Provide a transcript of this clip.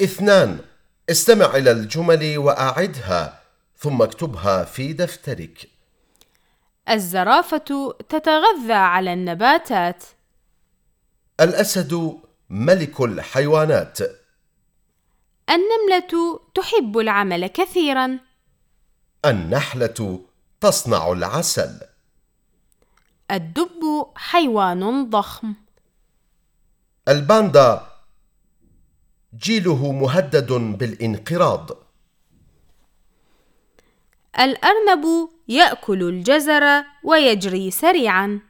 اثنان استمع إلى الجمل وأعدها ثم اكتبها في دفترك الزرافة تتغذى على النباتات. الأسد ملك الحيوانات النملة تحب العمل كثيرا. النحلة تصنع العسل الدب حيوان ضخم. الباندا جيله مهدد بالانقراض الأرنب يأكل الجزر ويجري سريعا.